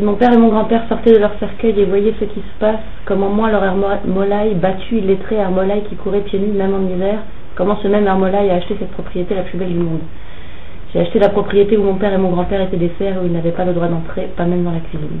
Si mon père et mon grand-père sortaient de leur cercueil et voyaient ce qui se passe, comment moi, leur Hermolaï, battu, illettré Hermolaï qui courait pieds nus, même en hiver, comment ce même Hermolaï a acheté cette propriété la plus belle du monde? J'ai acheté la propriété où mon père et mon grand-père étaient des fers et où ils n'avaient pas le droit d'entrer, pas même dans la cuisine.